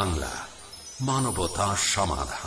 বাংলা মানবতা সমাধান।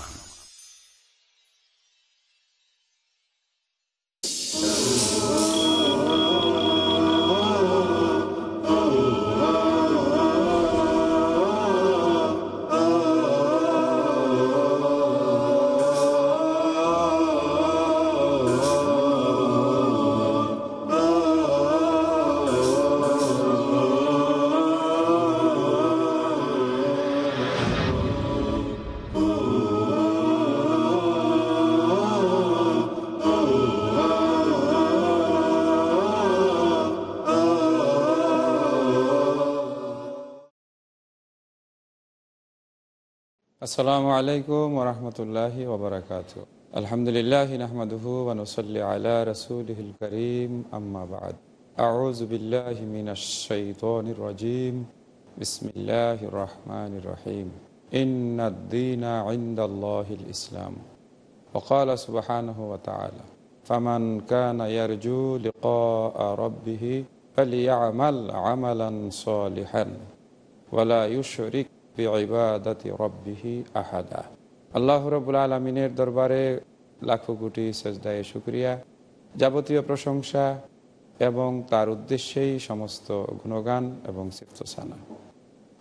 আসসালামু আলাইকুম ওরহমতুল্লাহি ওবরাকাত আলহামদুলিল্লাহ নাহমাদুহু ওয়ানুসাল্লি আলা রাসূলিহিল করিম আম্মা বাদ আউযু বিল্লাহি মিনাশ শাইতানির রাজীম বিসমিল্লাহির রহমানির রহিম ইন্নাদ দীনা ইনদাল্লাহিল ইসলাম وقال سبحانه وتعالى فمن كان يرجو لقاء ربه فليعمل عملا صالحا ولا يشرك আহাদা। আল্লাহ রবুল আলমিনের দরবারে লাখো কোটি সেজদায় শুক্রিয়া। যাবতীয় প্রশংসা এবং তার উদ্দেশ্যেই সমস্ত গুণগান এবং সিফতসানা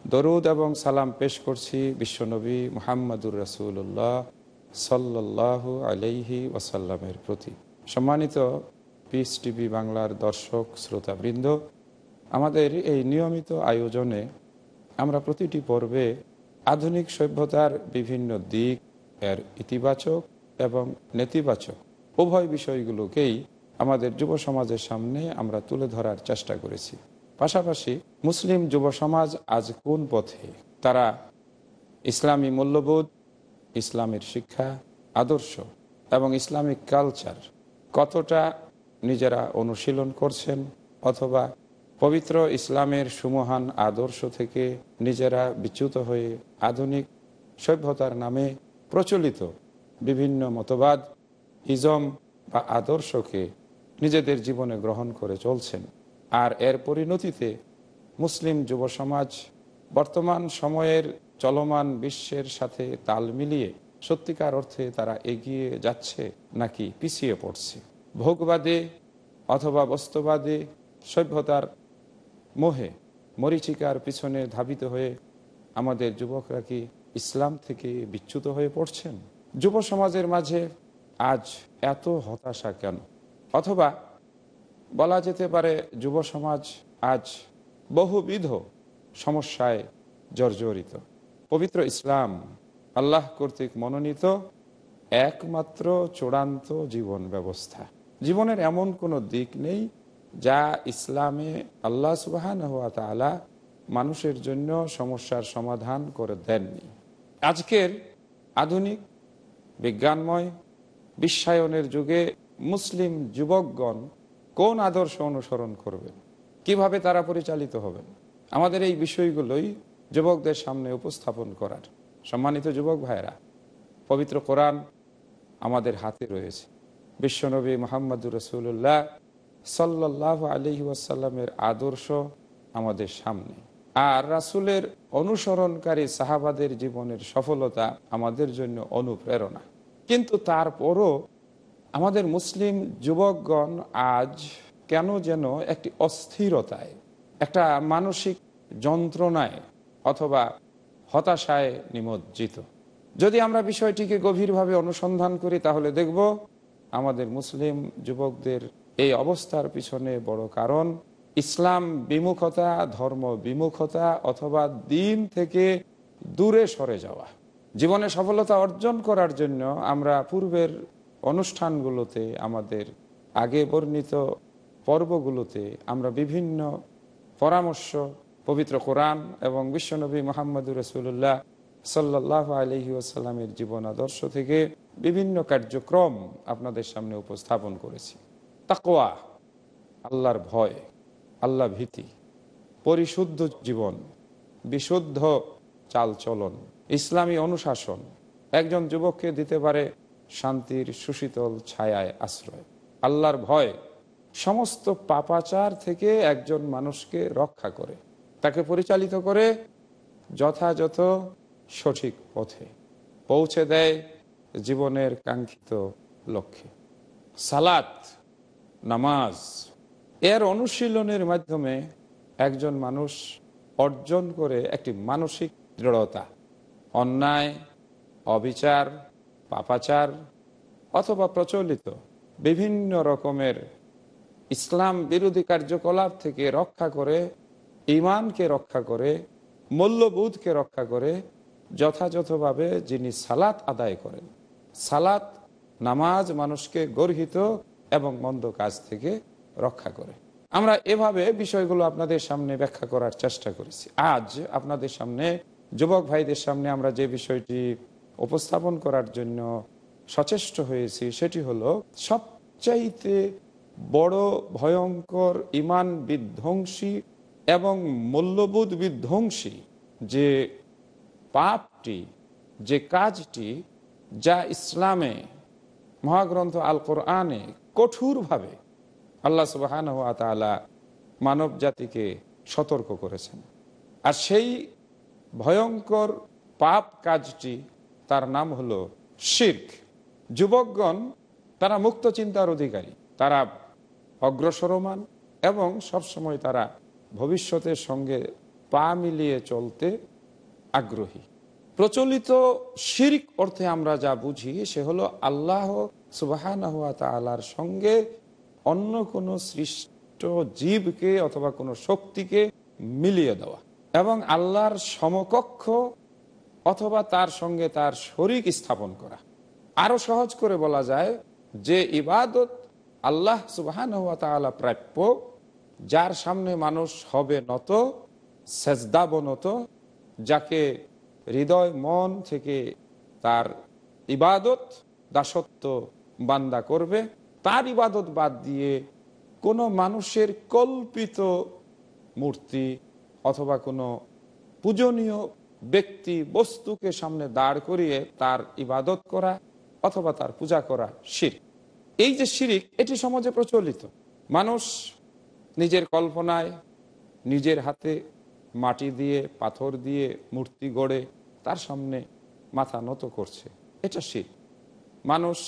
দরুদ এবং সালাম পেশ করছি বিশ্বনবী মোহাম্মদুর রসুল্লাহ সাল্লাহ আলাইহি ওয়াসাল্লামের প্রতি। সম্মানিত পিস টিভি বাংলার দর্শক, শ্রোতাবৃন্দ, আমাদের এই নিয়মিত আয়োজনে আমরা প্রতিটি পর্বে আধুনিক সভ্যতার বিভিন্ন দিক এর ইতিবাচক এবং নেতিবাচক উভয় বিষয়গুলোকেই আমাদের যুব সমাজের সামনে আমরা তুলে ধরার চেষ্টা করেছি। পাশাপাশি মুসলিম যুব সমাজ আজ কোন পথে? তারা ইসলামী মূল্যবোধ, ইসলামের শিক্ষা, আদর্শ এবং ইসলামিক কালচার কতটা নিজেরা অনুশীলন করছেন অথবা পবিত্র ইসলামের সুমহান আদর্শ থেকে নিজেরা বিচ্যুত হয়ে আধুনিক সভ্যতার নামে প্রচলিত বিভিন্ন মতবাদ, ইজম বা আদর্শকে নিজেদের জীবনে গ্রহণ করে চলছেন। আর এর পরিণতিতে মুসলিম যুব সমাজ বর্তমান সময়ের চলমান বিশ্বের সাথে তাল মিলিয়ে সত্যিকার অর্থে তারা এগিয়ে যাচ্ছে নাকি পিছিয়ে পড়ছে। ভোগবাদে অথবা বস্তুবাদে সভ্যতার মোহে মরিচিকার পিছনে ধাবিত হয়ে আমাদের যুবকরা কি ইসলাম থেকে বিচ্যুত হয়ে পড়ছেন? যুব সমাজের মাঝে আজ এত হতাশা কেন? অথবা বলা যেতে পারে যুব সমাজ আজ বহুবিধ সমস্যায় জর্জরিত। পবিত্র ইসলাম আল্লাহ কর্তৃক মনোনীত একমাত্র চূড়ান্ত জীবন ব্যবস্থা। জীবনের এমন কোনো দিক নেই যা ইসলামে আল্লাহ সুবাহান হওয়া তালা মানুষের জন্য সমস্যার সমাধান করে দেননি। আজকের আধুনিক, বিজ্ঞানময়, বিশ্বায়নের যুগে মুসলিম যুবকগণ কোন আদর্শ অনুসরণ করবেন কীভাবে তারা পরিচালিত হবেন? আমাদের এই বিষয়গুলোই যুবকদের সামনে উপস্থাপন করার। সম্মানিত যুবক ভাইরা পবিত্র কোরআন আমাদের হাতে রয়েছে। বিশ্বনবী মোহাম্মদুর রসুল্লাহ সাল্লাহ আলহি ওয়াসাল্লামের আদর্শ আমাদের সামনে। আর রাসুলের অনুসরণকারী সাহাবাদের জীবনের সফলতা আমাদের জন্য অনুপ্রেরণা। কিন্তু তারপরও আমাদের মুসলিম যুবকগণ আজ কেন যেন একটি অস্থিরতায়, একটা মানসিক যন্ত্রণায় অথবা হতাশায় নিমজ্জিত। যদি আমরা বিষয়টিকে গভীরভাবে অনুসন্ধান করি তাহলে দেখব আমাদের মুসলিম যুবকদের এই অবস্থার পিছনে বড় কারণ, ইসলাম বিমুখতা, ধর্ম বিমুখতা অথবা দিন থেকে দূরে সরে যাওয়া। জীবনে সফলতা অর্জন করার জন্য আমরা পূর্বের অনুষ্ঠানগুলোতে, আমাদের আগে বর্ণিত পর্বগুলোতে আমরা বিভিন্ন পরামর্শ, পবিত্র কোরআন এবং বিশ্বনবী মোহাম্মদুর রসুল্লাহ সাল্লাহ আলহি আসাল্লামের জীবন আদর্শ থেকে বিভিন্ন কার্যক্রম আপনাদের সামনে উপস্থাপন করেছি। তাকোয়া আল্লাহর ভয়, আল্লাহ ভীতি, পরিশুদ্ধ জীবন, বিশুদ্ধ চালচলন, ইসলামী অনুশাসন। একজন যুবককে দিতে পারে শান্তির সুশীতল ছায়ায় আশ্রয়। আল্লাহর ভয় সমস্ত পাপাচার থেকে একজন মানুষকে রক্ষা করে। তাকে পরিচালিত করে যথাযথ সঠিক পথে পৌঁছে দেয় জীবনের কাঙ্ক্ষিত লক্ষ্যে। সালাত নামাজ। এর অনুশীলনের মাধ্যমে একজন মানুষ অর্জন করে একটি মানসিক দৃঢ়তা, অন্যায়, অবিচার, পাপাচার অথবা প্রচলিত বিভিন্ন রকমের ইসলাম বিরোধী কার্যকলাপ থেকে রক্ষা করে ইমানকে রক্ষা করে, মূল্যবোধকে রক্ষা করে যথাযথভাবে যিনি সালাত আদায় করেন। সালাত নামাজ মানুষকে গর্হিত এবং মন্দ কাজ থেকে রক্ষা করে। আমরা এভাবে বিষয়গুলো আপনাদের সামনে ব্যাখ্যা করার চেষ্টা করেছি। আজ আপনাদের সামনে, যুবক ভাইদের সামনে আমরা যে বিষয়টি উপস্থাপন করার জন্য সচেষ্ট হয়েছি, সেটি হলো, সবচাইতে বড় ভয়ঙ্কর ইমান বিধ্বংসী এবং মূল্যবোধ বিধ্বংসী যে পাপটি, যে কাজটি যা ইসলামে মহাগ্রন্থ আল কোরআনে কঠোরভাবে আল্লাহ সুবাহান তালা মানব জাতিকে সতর্ক করেছেন। আর সেই ভয়ঙ্কর পাপ কাজটি তার নাম হলো শির্ক। যুবকগণ, তারা মুক্ত চিন্তার অধিকারী। তারা অগ্রসরমান এবং সবসময় তারা ভবিষ্যতের সঙ্গে পা মিলিয়ে চলতে আগ্রহী। প্রচলিত শিরিক অর্থে আমরা যা বুঝি সে হলো আল্লাহ সুবাহান তালার সঙ্গে অন্য কোনো সৃষ্ট জীবকে অথবা কোনো শক্তিকে মিলিয়ে দেওয়া এবং আল্লাহর সমকক্ষ অথবা তার সঙ্গে তার শরিক স্থাপন করা। আরও সহজ করে বলা যায় যে ইবাদত আল্লাহ সুবাহান তালা প্রাপ্য, যার সামনে মানুষ হবে নত, সেজদাবনত, যাকে হৃদয় মন থেকে তার ইবাদত দাসত্ব বান্দা করবে, তার ইবাদত বাদ দিয়ে কোনো মানুষের কল্পিত মূর্তি অথবা কোনো পূজনীয় ব্যক্তি বস্তুকে সামনে দাঁড় করিয়ে তার ইবাদত করা অথবা তার পূজা করা শির। এই যে শিরিক, এটি সমাজে প্রচলিত। মানুষ নিজের কল্পনায় নিজের হাতে মাটি দিয়ে, পাথর দিয়ে মূর্তি গড়ে তার সামনে মাথা নত করছে। এটা শির। মানুষ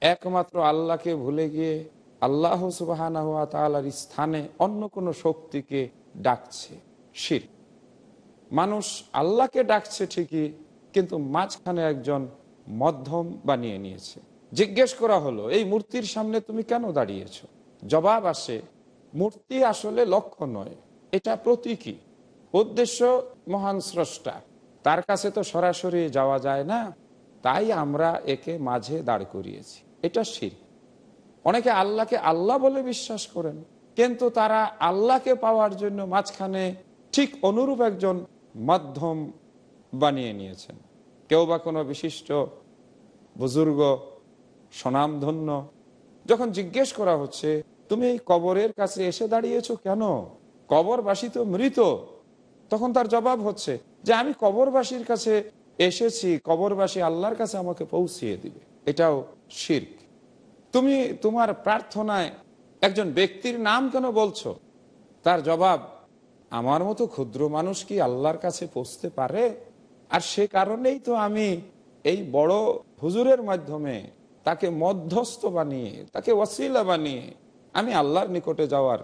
একমাত্র আল্লাহকে ভুলে গিয়ে আল্লাহ সুবাহানা হুয়া তালার স্থানে অন্য কোনো শক্তিকে ডাকছে, শির। মানুষ আল্লাহকে ডাকছে ঠিকই, কিন্তু মাঝখানে একজন মধ্যম বানিয়ে নিয়েছে। জিজ্ঞেস করা হলো, এই মূর্তির সামনে তুমি কেন দাঁড়িয়েছ? জবাব আসে, মূর্তি আসলে লক্ষ্য নয়, এটা প্রতীকী। উদ্দেশ্য মহান স্রষ্টা। তার কাছে তো সরাসরি যাওয়া যায় না, তাই আমরা একে মাঝে দাঁড় করিয়েছি। এটা শির। অনেকে আল্লাহকে আল্লাহ বলে বিশ্বাস করেন, কিন্তু তারা আল্লাহকে পাওয়ার জন্য মাঝখানে ঠিক অনুরূপ একজন মাধ্যম বানিয়ে নিয়েছেন। কেউ বা কোনো বিশিষ্ট বুজুর্গ, স্বনামধন্য, যখন জিজ্ঞেস করা হচ্ছে, তুমি এই কবরের কাছে এসে দাঁড়িয়েছ কেন? কবরবাসী তো মৃত। তখন তার জবাব হচ্ছে যে, আমি কবরবাসীর কাছে এসেছি কবরবাসী আল্লাহর কাছে আমাকে পৌঁছিয়ে দিবে। এটাও শির্ক। তুমি তোমার প্রার্থনায় একজন ব্যক্তির নাম কেন বলছো? তার জবাব, আমার মতো ক্ষুদ্র মানুষ কি আল্লাহর কাছে পৌঁছতে পারে? আর সে কারণেই তো আমি এই বড় হুজুরের মাধ্যমে তাকে মধ্যস্থ বানিয়ে, তাকে ওয়াসিলা বানিয়ে আমি আল্লাহর নিকটে যাওয়ার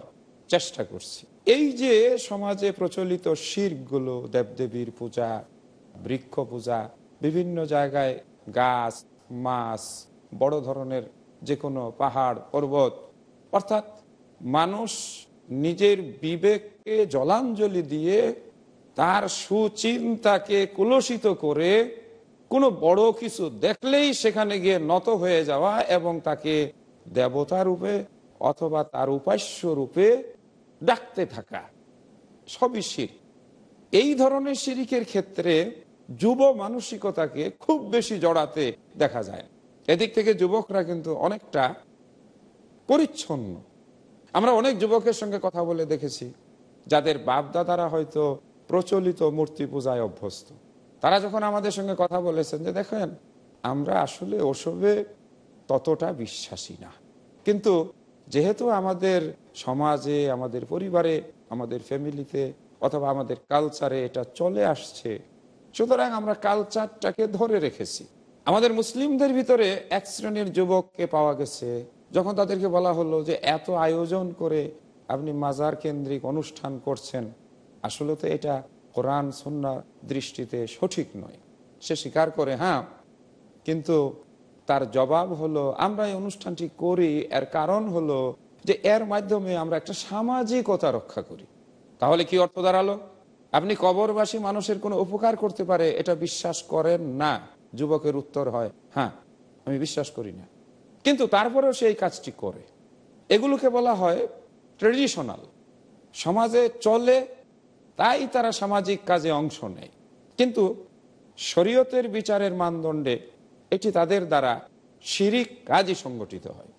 চেষ্টা করছি। এই যে সমাজে প্রচলিত শিরগুলো দেবদেবীর পূজা বৃক্ষ পূজা, বিভিন্ন জায়গায় গাছ, মাছ, বড় ধরনের যে কোনো পাহাড়, পর্বত। অর্থাৎ মানুষ নিজের বিবেককে জলাঞ্জলি দিয়ে তার সুচিন্তাকে কুলসিত করে কোনো বড় কিছু দেখলেই সেখানে গিয়ে নত হয়ে যাওয়া এবং তাকে দেবতা রূপে অথবা তার উপাস্য রূপে ডাকতে থাকা। সবই শির। এই ধরনের শিরিকের ক্ষেত্রে যুব মানসিকতাকে খুব বেশি জড়াতে দেখা যায়। এদিক থেকে যুবকরা কিন্তু অনেকটা পরিচ্ছন্ন। আমরা অনেক যুবকের সঙ্গে কথা বলে দেখেছি, যাদের বাপদাদারা হয়তো প্রচলিত মূর্তি পূজায় অভ্যস্ত। তারা যখন আমাদের সঙ্গে কথা বলেছেন যে, দেখেন, আমরা আসলে ওসবে ততটা বিশ্বাসী না। কিন্তু যেহেতু আমাদের সমাজে, আমাদের পরিবারে, আমাদের ফ্যামিলিতে অথবা আমাদের কালচারে এটা চলে আসছে। সুতরাং আমরা কালচারটাকে ধরে রেখেছি। আমাদের মুসলিমদের ভিতরে এক শ্রেণির যুবককে পাওয়া গেছে, যখন তাদেরকে বলা হলো যে, এত আয়োজন করে আপনি মাজার কেন্দ্রিক অনুষ্ঠান করছেন। আসলে তো এটা কোরআন সন্না দৃষ্টিতে সঠিক নয়। সে স্বীকার করে হ্যাঁ কিন্তু তার জবাব হলো, আমরা এই অনুষ্ঠানটি করি। এর কারণ হলো যে, এর মাধ্যমে আমরা একটা সামাজিকতা রক্ষা করি। তাহলে কি অর্থ দাঁড়াল? আপনি কবরবাসী মানুষের কোনো উপকার করতে পারে, এটা বিশ্বাস করেন না। যুবকের উত্তর হয় হ্যাঁ আমি বিশ্বাস করি না। কিন্তু তারপরেও সেই কাজটি করে। এগুলোকে বলা হয় ট্রেডিশনাল। সমাজে চলে, তাই তারা সামাজিক কাজে অংশ নেয়। কিন্তু শরীয়তের বিচারের মানদণ্ডে এটি তাদের দ্বারা শিরিক কাজই সংগঠিত হয়।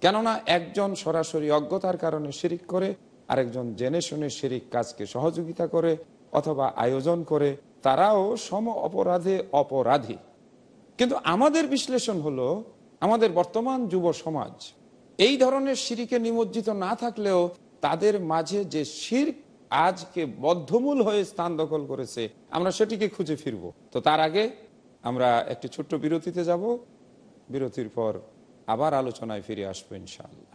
কেননা একজন সরাসরি অজ্ঞতার কারণে শিরিক করে আরেকজন জেনে শুনে শিরিক কাজকে সহযোগিতা করে অথবা আয়োজন করে, তারাও সম অপরাধে অপরাধী। কিন্তু আমাদের বিশ্লেষণ হলো, আমাদের বর্তমান যুব সমাজ এই ধরনের সিরিকে নিমজ্জিত না থাকলেও তাদের মাঝে যে শির আজকে বদ্ধমূল হয়ে স্থান দখল করেছে, আমরা সেটিকে খুঁজে ফিরব। তো তার আগে আমরা একটি ছোট্ট বিরতিতে যাব। বিরতির পর আবার আলোচনায় ফিরে আসব ইনশাআল্লাহ।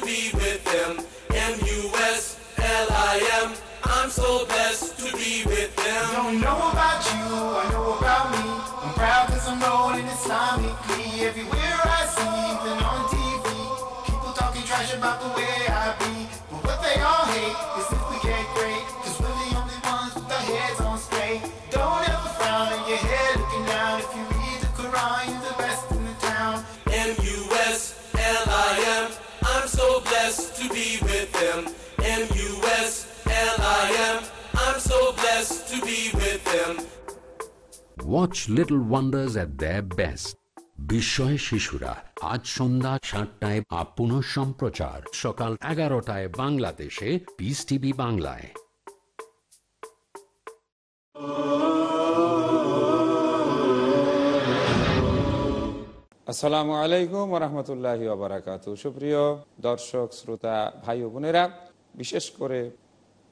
To be watch little wonders at the best বিস্ময় শিশুরা আজ সন্ধ্যা সাতটায় বা পুনঃ সম্প্রচার, সকাল এগারোটায় বাংলাদেশে পিস টিভি বাংলায়। আসসালামু আলাইকুম রহমতুল্লাহ বারাকাত সুপ্রিয় দর্শক, শ্রোতা, ভাই বোনেরা, বিশেষ করে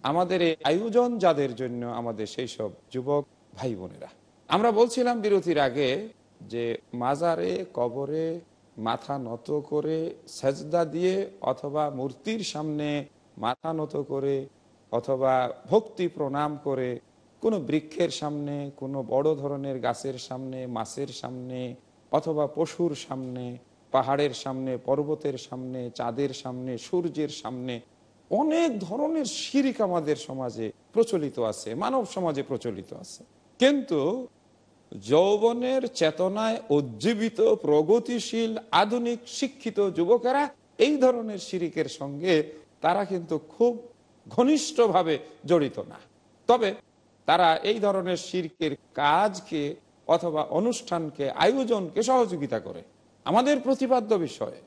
আমাদের এই আয়োজন যাদের জন্য আমাদের সেই সব যুবক, ভাই বোনেরা। আমরা বলছিলাম বিরতির আগে যে মাজারে কবরে মাথা নত করে সেজদা দিয়ে অথবা মূর্তির সামনে মাথা নত করে অথবা ভক্তি প্রণাম করে কোনো বৃক্ষের সামনে, কোনো বড় ধরনের গাছের সামনে, মাছের সামনে, অথবা পশুর সামনে, পাহাড়ের সামনে, পর্বতের সামনে, চাঁদের সামনে, সূর্যের সামনে অনেক ধরনের শিরিক আমাদের সমাজে প্রচলিত আছে, মানব সমাজে প্রচলিত আছে। কিন্তু যৌবনের চেতনায় উজ্জীবিত, প্রগতিশীল, আধুনিক, শিক্ষিত যুবকেরা এই ধরনের শিরিকের সঙ্গে তারা কিন্তু খুব ঘনিষ্ঠভাবে জড়িত না। তবে তারা এই ধরনের শিরকের কাজকে অথবা অনুষ্ঠানকে, আয়োজনকে সহযোগিতা করে। আমাদের প্রতিপাদ্য বিষয়ে,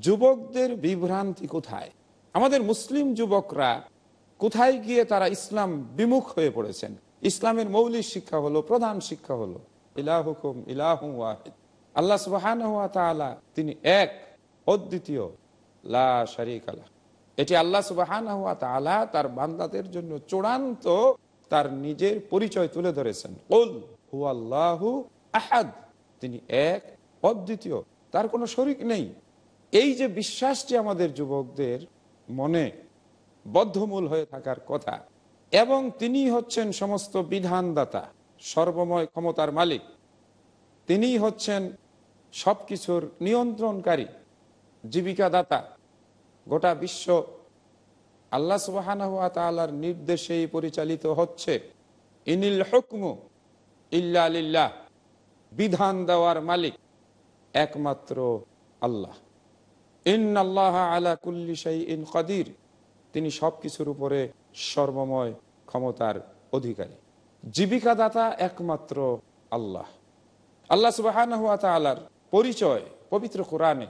যুবকদের বিভ্রান্তি কোথায়? আমাদের মুসলিম যুবকরা কোথায় গিয়ে তারা ইসলাম বিমুখ হয়ে পড়েছেন? ইসলামের মৌলিক শিক্ষা হলো, প্রধান শিক্ষা হলো, ইলাহুকুম ইলাহু ওয়াহিদ। আল্লাহ সুবাহান তিনি এক, অদ্বিতীয়, লা শারিক আল্লাহ এটি আল্লাহ সুবাহান তাআলা তার বান্দাদের জন্য চূড়ান্ত তার নিজের পরিচয় তুলে ধরেছেন। ওল হু আল্লাহু আহাদ। তিনি এক, অদ্বিতীয়, তার কোনো শরিক নেই। এই যে বিশ্বাসটি আমাদের যুবকদের মনে বদ্ধমূল হয়ে থাকার কথা এবং তিনি হচ্ছেন সমস্ত বিধানদাতা, সর্বময় ক্ষমতার মালিক। তিনি হচ্ছেন সবকিছুর নিয়ন্ত্রণকারী জীবিকা দাতা গোটা বিশ্ব আল্লাহ সুবাহার নির্দেশেই পরিচালিত হচ্ছে। ইনিল হুকমু ইল্লা বিধান দেওয়ার মালিক একমাত্র আল্লাহ। ইন আল্লাহ আলা কুল্লি ইন কাদির, তিনি সবকিছুর উপরে সর্বময় ক্ষমতার অধিকারী। জীবিকা দাতা একমাত্র আল্লাহ। আল্লাহ সুবাহ পরিচয় পবিত্র কোরআনে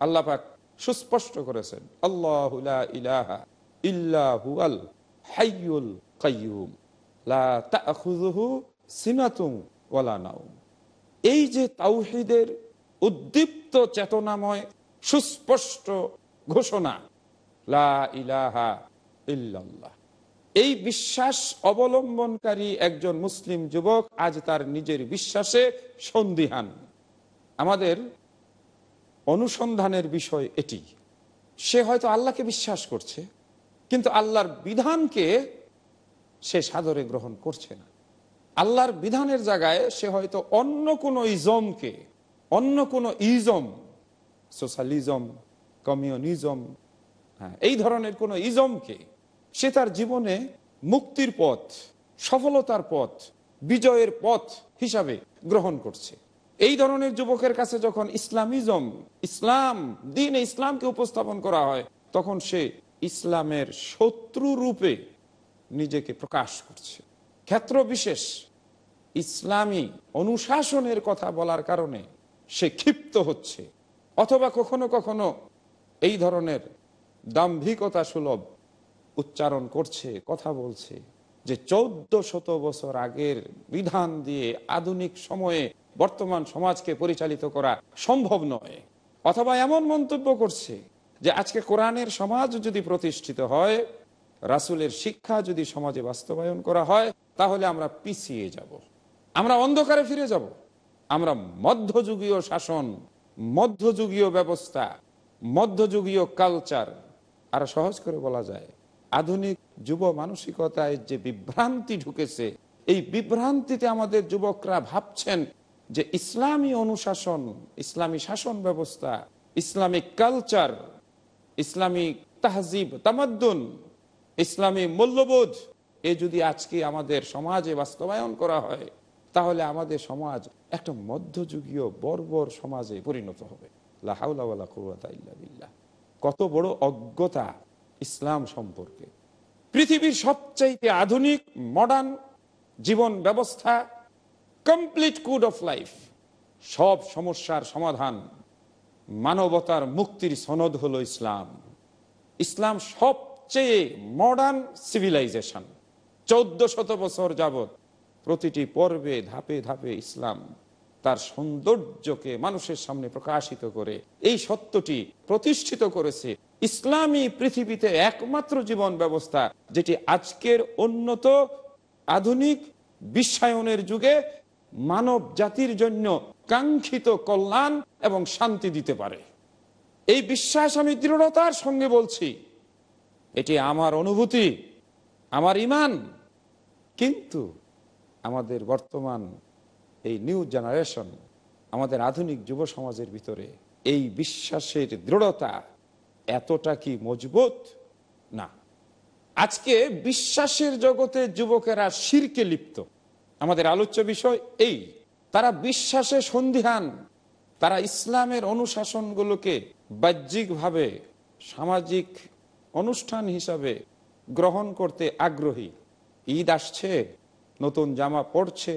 আল্লাহ সুস্পষ্ট করেছেন, আল্লাহ ইলাহা ইল্লাহু আল হাইয়ুল কাইয়ুম ওয়ালা নাউম এই যে তাওহীদের উদ্দীপ্ত চেতনাময় সুস্পষ্ট ঘোষণা, লা ইলাহা ইল্লাল্লাহ। এই বিশ্বাস অবলম্বনকারী একজন মুসলিম যুবক আজ তার নিজের বিশ্বাসে সন্দিহান। আমাদের অনুসন্ধানের বিষয় এটি। সে হয়তো আল্লাহকে বিশ্বাস করছে, কিন্তু আল্লাহর বিধানকে সে সাদরে গ্রহণ করছে না। আল্লাহর বিধানের জায়গায় সে হয়তো অন্য কোনো ইজমকে, অন্য কোনো ইজম, সোশ্যালিজম, কমিউনিজম হ্যাঁ এই ধরনের কোনো ইজমকে সে তার জীবনে মুক্তির পথ, সফলতার পথ, বিজয়ের পথ হিসাবে গ্রহণ করছে। এই ধরনের যুবকের কাছে যখন ইসলামিজম, ইসলাম, দিন ইসলামকে উপস্থাপন করা হয়, তখন সে ইসলামের শত্রু রূপে নিজেকে প্রকাশ করছে। ক্ষেত্র বিশেষ, ইসলামী অনুশাসনের কথা বলার কারণে সে ক্ষিপ্ত হচ্ছে। অথবা কখনো কখনো এই ধরনের দাম্ভিকতা সুলভ উচ্চারণ করছে, কথা বলছে, যে চৌদ্দ শত বছর আগের বিধান দিয়ে আধুনিক সময়ে বর্তমান সমাজকে পরিচালিত করা সম্ভব নয়। অথবা এমন মন্তব্য করছে যে আজকে কোরআনের সমাজ যদি প্রতিষ্ঠিত হয়, রাসুলের শিক্ষা যদি সমাজে বাস্তবায়ন করা হয়, তাহলে আমরা পিছিয়ে যাব। আমরা অন্ধকারে ফিরে যাব। আমরা মধ্যযুগীয় শাসন, মধ্যযুগীয় ব্যবস্থা, মধ্যযুগীয় কালচার আর সহজ করে বলা যায় আধুনিক যুব মানসিকতায় যে বিভ্রান্তি ঢুকেছে, এই বিভ্রান্তিতে আমাদের যুবকরা ভাবছেন যে ইসলামী অনুশাসন, ইসলামী শাসন ব্যবস্থা ইসলামিক কালচার ইসলামিক তাহজিব, তামাদ্দুন, ইসলামী মূল্যবোধ, এ যদি আজকে আমাদের সমাজে বাস্তবায়ন করা হয়, তাহলে আমাদের সমাজ একটা মধ্যযুগীয় বর্বর সমাজে পরিণত হবে। কত বড় অজ্ঞতা ইসলাম সম্পর্কে। পৃথিবীর সবচাইতে আধুনিক মডার্ন জীবন ব্যবস্থা কমপ্লিট কুড অফ লাইফ সব সমস্যার সমাধান, মানবতার মুক্তির সনদ হলো ইসলাম। ইসলাম সবচেয়ে মডার্ন সিভিলাইজেশন চৌদ্দ শত বছর যাবত প্রতিটি পর্বে ধাপে ধাপে ইসলাম। তার সৌন্দর্যকে মানুষের সামনে প্রকাশিত করে। এই সত্যটি প্রতিষ্ঠিত করেছে ইসলামী পৃথিবীতে একমাত্র জীবন ব্যবস্থা, যেটি আজকের উন্নত আধুনিক বিশ্বায়নের যুগে মানব জাতির জন্য কাঙ্ক্ষিত কল্যাণ এবং শান্তি দিতে পারে। এই বিশ্বাস আমি দৃঢ়তার সঙ্গে বলছি, এটি আমার অনুভূতি, আমার ইমান, কিন্তু আমাদের বর্তমান এই নিউ জেনারেশন আমাদের আধুনিক যুব সমাজের ভিতরে এই বিশ্বাসের দৃঢ়তা এতটা কি মজবুত? না। আজকে বিশ্বাসের জগতে যুবকেরা শিরকে লিপ্ত। আমাদের আলোচ্য বিষয় এই, তারা বিশ্বাসে সন্ধিহান। তারা ইসলামের অনুশাসনগুলোকে বাহ্যিকভাবে সামাজিক অনুষ্ঠান হিসাবে গ্রহণ করতে আগ্রহী। ঈদ আসছে, নতুন জামা পড়ছে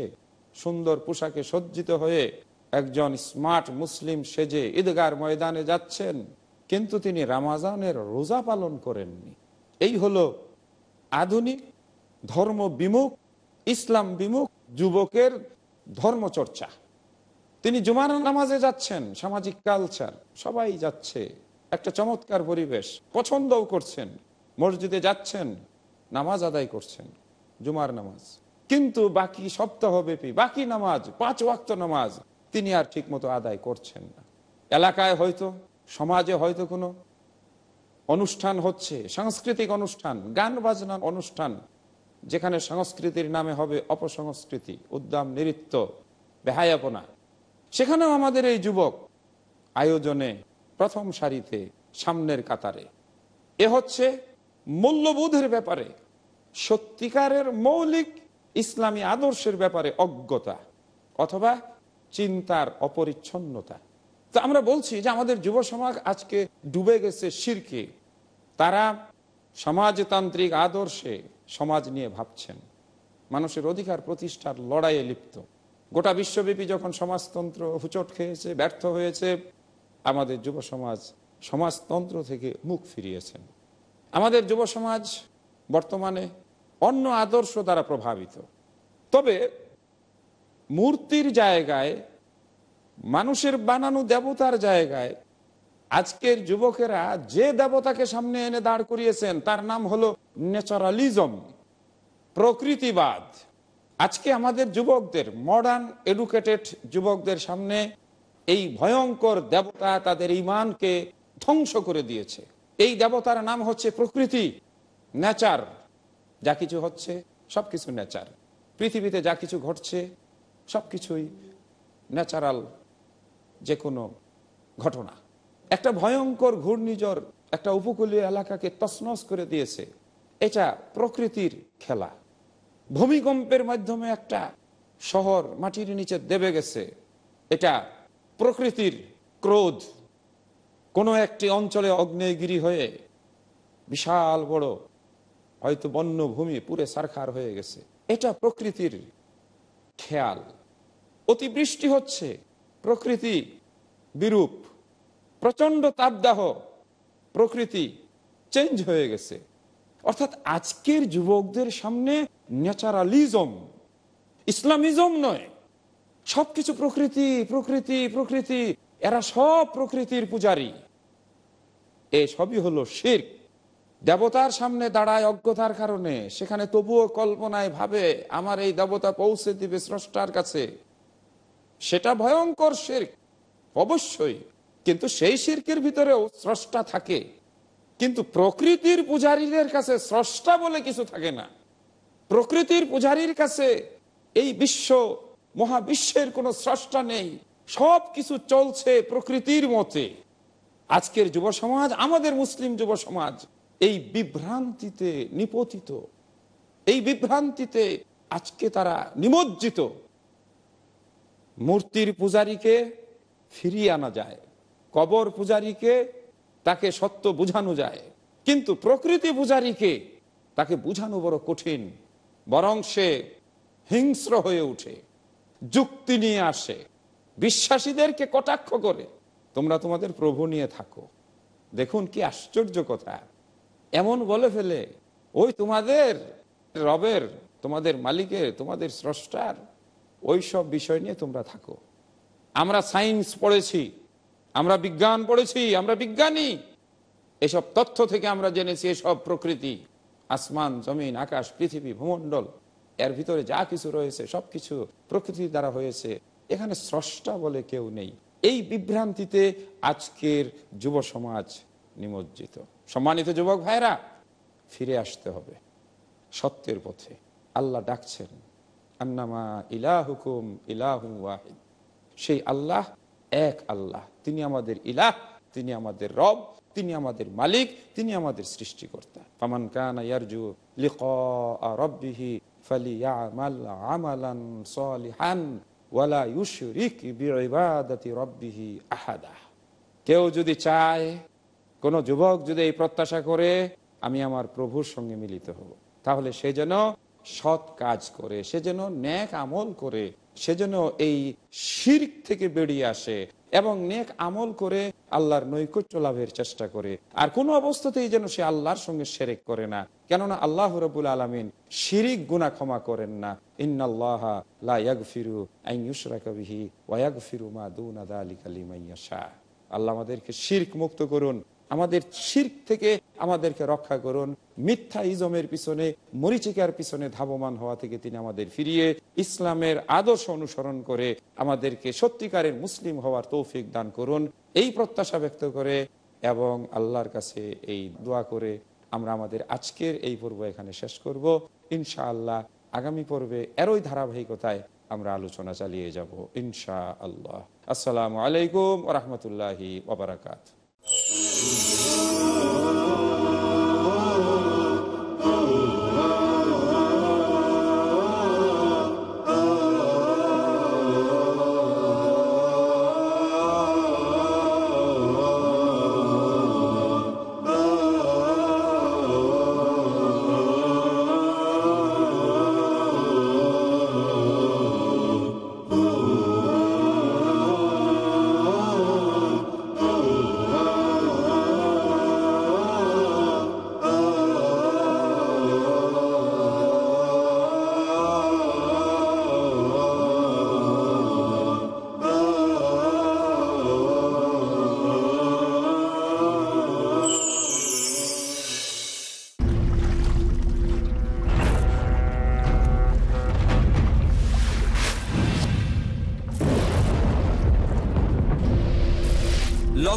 সুন্দর পোশাকে সজ্জিত হয়ে একজন স্মার্ট মুসলিম সেজে ঈদগার ময়দানে যাচ্ছেন, কিন্তু তিনি রামাজানের রোজা পালন করেননি। এই হলো আধুনিক ধর্ম বিমুখ, ইসলাম বিমুখ যুবকের ধর্মচর্চা। তিনি জুমার নামাজে যাচ্ছেন, সামাজিক কালচার, সবাই যাচ্ছে, একটা চমৎকার পরিবেশ, পছন্দও করছেন, মসজিদে যাচ্ছেন, নামাজ আদায় করছেন, জুমার নামাজ। কিন্তু বাকি সপ্তাহব্যাপী, বাকি নামাজ, পাঁচ ওয়াক্ত নামাজ তিনি আর ঠিকমতো আদায় করছেন না। এলাকায় হয়তো, সমাজে হয়তো কোনো অনুষ্ঠান হচ্ছে, সাংস্কৃতিক অনুষ্ঠান, গান বাজনার অনুষ্ঠান, যেখানে সংস্কৃতির নামে হবে অপসংস্কৃতি উদ্যাম নৃত্য, বেহায়াপনা। সেখানেও আমাদের এই যুবক আয়োজনে প্রথম সারিতে সামনের কাতারে। এ হচ্ছে মূল্যবোধের ব্যাপারে। সত্যিকারের মৌলিক ইসলামী আদর্শের ব্যাপারে অজ্ঞতা অথবা চিন্তার অপরিচ্ছন্নতা। তো আমরা বলছি যে আমাদের যুব সমাজ আজকে ডুবে গেছে শিরকে তারা সমাজতান্ত্রিক আদর্শে সমাজ নিয়ে ভাবছেন। মানুষের অধিকার প্রতিষ্ঠার লড়াইয়ে লিপ্ত। গোটা বিশ্বব্যাপী যখন সমাজতন্ত্র হুচট খেয়েছে, ব্যর্থ হয়েছে, আমাদের যুব সমাজ সমাজতন্ত্র থেকে মুখ ফিরিয়েছেন। আমাদের যুব সমাজ বর্তমানে অন্য আদর্শ দ্বারা প্রভাবিত। তবে মূর্তির জায়গায়, মানুষের বানানো দেবতার জায়গায় আজকের যুবকেরা যে দেবতাকে সামনে এনে দাঁড় করিয়েছেন, তার নাম হলো ন্যাচারালিজম, প্রকৃতিবাদ। আজকে আমাদের যুবকদের মডার্ন এডুকেটেড যুবকদের সামনে এই ভয়ঙ্কর দেবতা তাদের ইমানকে ধ্বংস করে দিয়েছে। এই দেবতার নাম হচ্ছে প্রকৃতি নেচার যা কিছু হচ্ছে, সবকিছু ন্যাচার পৃথিবীতে যা কিছু ঘটছে সব কিছুই ন্যাচারাল যে কোনো ঘটনা। একটা ভয়ঙ্কর ঘূর্ণিঝড় একটা উপকূলীয় এলাকাকে তছনছ করে দিয়েছে। এটা প্রকৃতির খেলা। ভূমিকম্পের মাধ্যমে একটা শহর মাটির নিচে দেবে গেছে। এটা প্রকৃতির ক্রোধ। কোনো একটি অঞ্চলে অগ্নেয়গিরি হয়ে বিশাল বড় হয়তো বন্যভূমি পুরে সারখার হয়ে গেছে। এটা প্রকৃতির খেয়াল। অতিবৃষ্টি হচ্ছে, প্রকৃতি বিরূপ প্রচণ্ড তাপদাহ, প্রকৃতি চেঞ্জ হয়ে গেছে। অর্থাৎ আজকের যুবকদের সামনে ন্যাচারালিজম, ইসলামিজম নয়। সবকিছু প্রকৃতি প্রকৃতি প্রকৃতি, এরা সব প্রকৃতির পূজারী। এ সবই হলো শির দেবতার সামনে দাঁড়ায় অজ্ঞতার কারণে। সেখানে তবুও কল্পনায় ভাবে, আমার এই দেবতা পৌঁছে দিবে স্রষ্টার কাছে। সেটা ভয়ঙ্কর শির অবশ্যই। কিন্তু সেই শির্কের ভিতরেও স্রষ্টা থাকে। কিন্তু প্রকৃতির পূজারীদের কাছে স্রষ্টা বলে কিছু থাকে না। প্রকৃতির পূজারীর কাছে এই বিশ্ব, মহাবিশ্বের কোনো স্রষ্টা নেই। সব কিছু চলছে প্রকৃতির মতে। আজকের যুব সমাজ আমাদের মুসলিম যুব সমাজ এই বিভ্রান্তিতে নিপতিত, এই বিভ্রান্তিতে আজকে তারা নিমজ্জিত। মূর্তির পূজারীকে ফিরিয়ে আনা যায়, কবর পূজারীকে তাকে সত্য বুঝানো যায়, কিন্তু প্রকৃতি পূজারীকে তাকে বুঝানো বড় কঠিন, বরং সে হিংস্র হয়ে উঠে যুক্তি নিয়ে আসে, বিশ্বাসীদেরকে কটাক্ষ করে। তোমরা তোমাদের প্রভু নিয়ে থাকো। দেখুন কি আশ্চর্য কথা। এমন বলে ফেলে, ওই তোমাদের রবের, তোমাদের মালিকের, তোমাদের স্রষ্টার, ওই সব বিষয় নিয়ে তোমরা থাকো। আমরা সায়েন্স পড়েছি, আমরা বিজ্ঞান পড়েছি, আমরা বিজ্ঞানী। এসব তথ্য থেকে আমরা জেনেছি এসব প্রকৃতি। আসমান, জমিন, আকাশ, পৃথিবী, ভূমণ্ডল, এর ভিতরে যা কিছু রয়েছে সবকিছু প্রকৃতির দ্বারা হয়েছে। এখানে স্রষ্টা বলে কেউ নেই। এই বিভ্রান্তিতে আজকের যুব সমাজ নিমজ্জিত। সম্মানিত যুবক ভাইরা, ফিরে আসতে হবে সত্যের পথে। আল্লাহ ডাকছেন, আন্নামা ইলাহুকুম ইলাহু ওয়াহিদ। সেই আল্লাহ এক আল্লাহ। তিনি আমাদের ইলাহ, তিনি আমাদের রব, তিনি আমাদের মালিক, তিনি আমাদের সৃষ্টিকর্তা। ফামান কানা ইয়ারজু রব্বিহি আমালান ওয়ালা রব্বিহি কেউ যদি চায় কোন যুবক যদি এই প্রত্যাশা করে, আমি আমার প্রভুর সঙ্গে মিলিত হব। তাহলে সে যেন সৎ কাজ করে, সে যেন ন্যাক আমল করে, সে যেন এই শির্ক থেকে বেরিয়ে আসে এবং নেক আমল করে আল্লাহর নৈকট্য লাভের চেষ্টা করে। আর কোনো অবস্থাতেই যেন সে আল্লাহর সঙ্গে সেরেক করে না। কেননা আল্লাহ রবুল আলমিন শিরিক গুনা ক্ষমা করেন না। আল্লাহ আমাদেরকে শির্ক মুক্ত করুন। আমাদের শির্ক থেকে আমাদেরকে রক্ষা করুন। মিথ্যা ইজমের পিছনে, মরিচিকার পিছনে ধাবমান হওয়া থেকে তিনি আমাদের ফিরিয়ে, ইসলামের আদর্শ অনুসরণ করে আমাদেরকে সত্যিকারের মুসলিম হওয়ার তৌফিক দান করুন। এই প্রত্যাশা ব্যক্ত করে এবং আল্লাহর কাছে এই দোয়া করে আমরা আমাদের আজকের এই পর্ব এখানে শেষ করব। ইনশাআল্লাহ আগামী পর্বে এরই ধারাবাহিকতায় আমরা আলোচনা চালিয়ে যাব ইনশা আল্লাহ আসসালামু আলাইকুম রহমতুল্লাহি ওবরাকাত